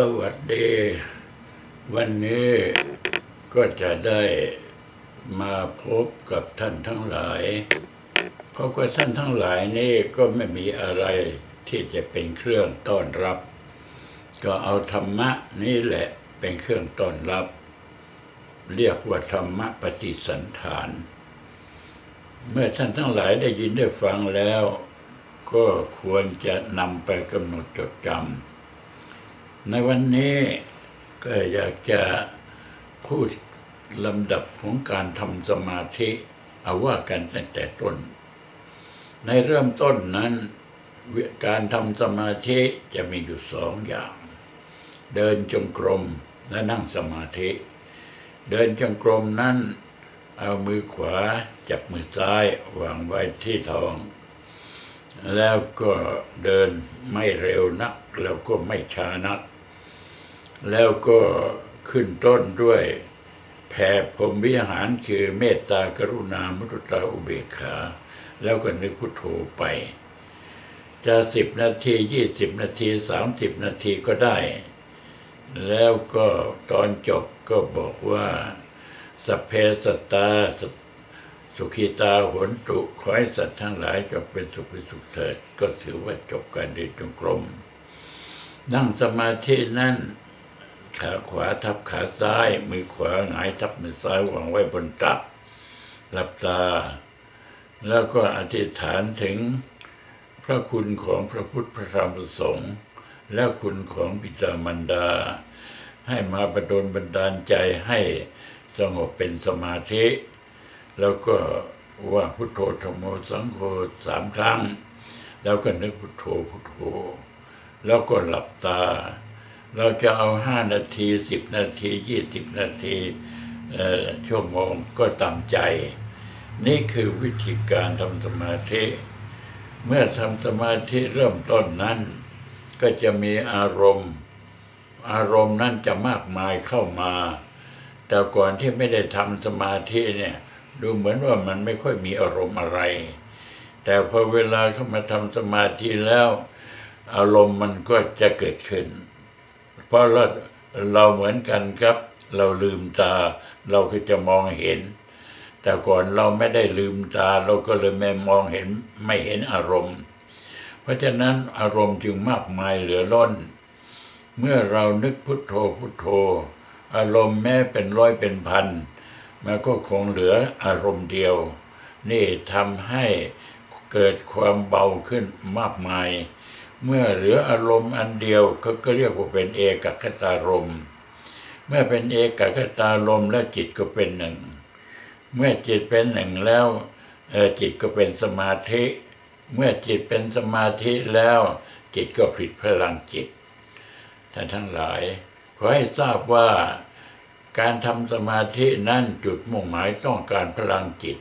สวัสดี วันนี้ก็จะได้มาพบกับท่านทั้งหลายเพราะว่าท่านทั้งหลายนี่ก็ไม่มีอะไรที่จะเป็นเครื่องต้อนรับ ก็เอาธรรมะนี่แหละเป็นเครื่องต้อนรับ เรียกว่าธรรมะปฏิสันฐาน เมื่อท่านทั้งหลายได้ยินได้ฟังแล้ว ก็ควรจะนำไปกำหนดจดจำ ในวันนี้ก็อยากจะพูดลำดับของการทำสมาธิเอาว่ากันตั้งแต่ต้น ในเริ่มต้นนั้นการทำสมาธิจะมีอยู่สองอย่าง เดินจงกรมและนั่งสมาธิ เดินจงกรมนั้นเอามือขวาจับมือซ้ายวางไว้ที่ท้อง แล้วก็เดินไม่เร็วนักแล้วก็ไม่ช้านัก แล้วก็ขึ้นต้นด้วยแผ่พรมวิหารคือเมตตากรุณามุตุตาอุเบกขา แล้วก็นึกพุทโธไป จะสิบนาทียี่สิบนาทีสามสิบนาทีก็ได้ แล้วก็ตอนจบก็บอกว่าสเพสตาสุขีตาหนตุขอให้สัตว์ทั้งหลายจงเป็นสุขเป็นสุขเถิด ก็ถือว่าจบการเดินจงกรม นั่งสมาธินั้น ขาขวาทับขาซ้าย มือขวาหงายทับมือซ้ายวางไว้บนตักหลับตา แล้วก็อธิษฐานถึงพระคุณของพระพุทธพระธรรมพระสงฆ์และคุณของบิดามารดา ให้มาประดลบันดาลใจให้สงบเป็นสมาธิ แล้วก็ว่าพุทโธธรรมโมสังโฆสามครั้ง แล้วก็นึกพุทโธพุทโธ แล้วก็หลับตา เราจะเอาห้านาทีสิบนาทียี่สิบนาทีชั่วโมงก็ตามใจ นี่คือวิธีการทำสมาธิ เมื่อทำสมาธิเริ่มต้นนั้น ก็จะมีอารมณ์ อารมณ์นั้นจะมากมายเข้ามา แต่ก่อนที่ไม่ได้ทำสมาธิเนี่ยดูเหมือนว่ามันไม่ค่อยมีอารมณ์อะไร แต่พอเวลาเข้ามาทำสมาธิแล้ว อารมณ์มันก็จะเกิดขึ้น ราะเราเราเหมือนกันครับ เราลืมตา เราก็จะมองเห็น แต่ก่อนเราไม่ได้ลืมตาเราก็เลยไม่มองเห็นไม่เห็นอารมณ์ เพราะฉะนั้นอารมณ์จึงมากมายเหลือล้น เมื่อเรานึกพุทโธพุทโธ อารมณ์แม้เป็นร้อยเป็นพันมันก็คงเหลืออารมณ์เดียว นี่ทำให้เกิดความเบาขึ้นมากมาย เมื่อเหลืออารมณ์อันเดียวก็ก็เรียกว่าเป็นเอกคตารมณ์เมื่อเป็นเอกคตารมณ์แล้วจิตก็เป็นหนึ่ง เมื่อจิตเป็นหนึ่งแล้วจิตก็เป็นสมาธิ เมื่อจิตเป็นสมาธิแล้วจิตก็ผลิตพลังจิตท่านทั้งหลาย ขอให้ทราบว่าการทำสมาธินั้นจุดมุ่งหมายต้องการพลังจิต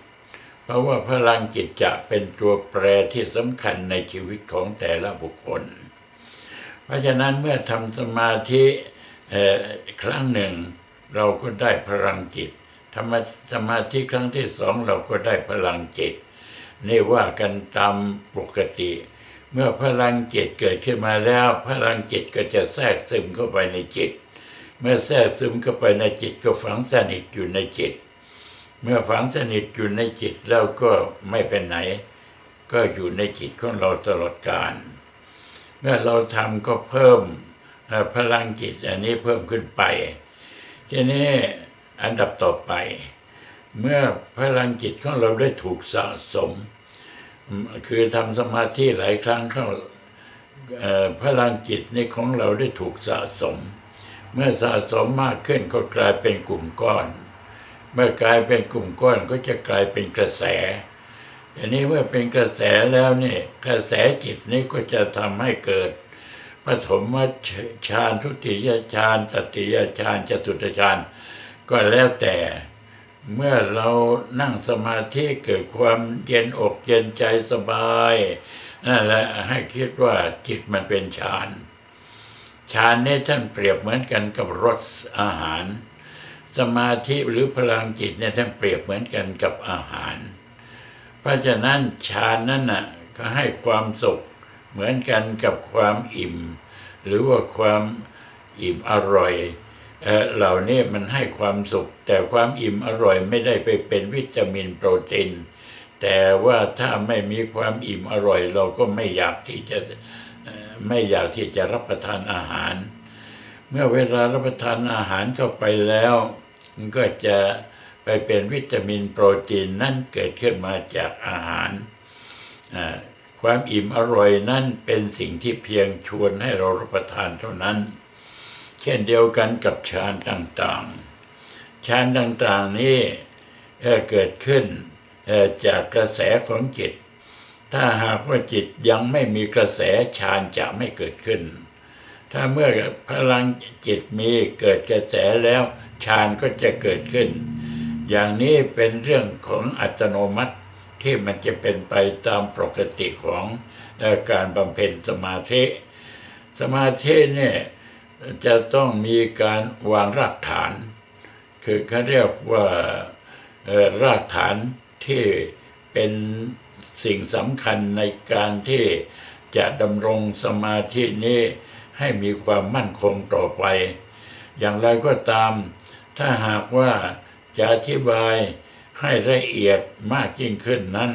เพราะว่าพลังจิตจะเป็นตัวแปรที่สำคัญในชีวิตของแต่ละบุคคล เพราะฉะนั้นเมื่อทำสมาธิครั้งหนึ่ง เราก็ได้พลังจิตทำสมาธิครั้งที่สองเราก็ได้พลังจิต นี่ว่ากันตามปกติ เมื่อพลังจิตเกิดขึ้นมาแล้ว พลังจิตก็จะแทรกซึมเข้าไปในจิต เมื่อแทรกซึมเข้าไปในจิตก็ฝังสนิทอยู่ในจิต เมื่อฝังสนิทอยู่ในจิตแล้วก็ไม่ไปไหน ก็อยู่ในจิตของเราตลอดกาลเมื่อเราทำก็เพิ่มพลังจิตอันนี้เพิ่มขึ้นไป ทีนี้อันดับต่อไป เมื่อพลังจิตของเราได้ถูกสะสม คือทำสมาธิหลายครั้งเข้าพลังจิตในของเราได้ถูกสะสม เมื่อสะสมมากขึ้นก็กลายเป็นกลุ่มก้อน เมื่อกลายเป็นกลุ่มก้อนก็จะกลายเป็นกระแสอันนี้เมื่อเป็นกระแสแล้วนี่กระแสจิตนี้ก็จะทำให้เกิดปฐมฌานทุติยฌานตติยฌานจตุตฌานก็แล้วแต่เมื่อเรานั่งสมาธิเกิดความเย็นอกเย็นใจสบายนั่นแหละให้คิดว่าจิตมันเป็นฌานฌานนี้ท่านเปรียบเหมือนกันกับรสอาหาร สมาธิหรือพลังจิตเนี่ยท่านเปรียบเหมือนกันกับอาหาร เพราะฉะนั้นฌานนั้นน่ะก็ให้ความสุขเหมือนกันกับความอิ่ม หรือว่าความอิ่มอร่อยเอ่อเหล่านี้มันให้ความสุข แต่ความอิ่มอร่อยไม่ได้ไปเป็นวิตามินโปรตีนแต่ว่าถ้าไม่มีความอิ่มอร่อย เราก็ไม่อยากที่จะไม่อยากที่จะรับประทานอาหาร เมื่อเวลารับประทานอาหารเข้าไปแล้ว มันก็จะไปเป็นวิตามินโปรตีนนั่นเกิดขึ้นมาจากอาหาร ความอิ่มอร่อยนั่นเป็นสิ่งที่เพียงชวนให้เรารับประทานเท่านั้น เช่นเดียวกันกับฌานต่างๆฌานต่างๆนี้เกิดขึ้นจากกระแสของจิต ถ้าหากว่าจิตยังไม่มีกระแสฌานจะไม่เกิดขึ้น ถ้าเมื่อพลังจิตมีเกิดกระแสแล้วฌานก็จะเกิดขึ้น อย่างนี้เป็นเรื่องของอัตโนมัติที่มันจะเป็นไปตามปกติของการบำเพ็ญสมาธิ สมาธิเนี่ยจะต้องมีการวางรากฐาน คือเขาเรียกว่ารากฐานที่เป็นสิ่งสำคัญในการที่จะดำรงสมาธินี้ ให้มีความมั่นคงต่อไป อย่างไรก็ตาม ถ้าหากว่าจะอธิบายให้ละเอียดมากยิ่งขึ้นนั้น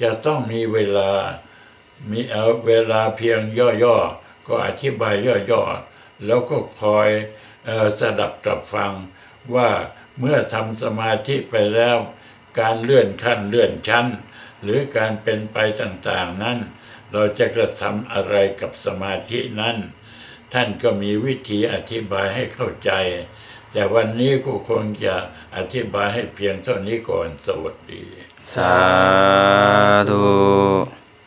จะต้องมีเวลา มีเอาเวลาเพียงย่อๆ ก็อธิบายย่อๆ แล้วก็คอยสดับตรับฟังว่าเมื่อทำสมาธิไปแล้ว การเลื่อนขั้นเลื่อนชั้น หรือการเป็นไปต่างๆนั้น เราจะกระทำอะไรกับสมาธินั้น ท่านก็มีวิธีอธิบายให้เข้าใจ แต่วันนี้กูคงจะอธิบายให้เพียงเท่านี้ก่อนสวัสดี สาธุ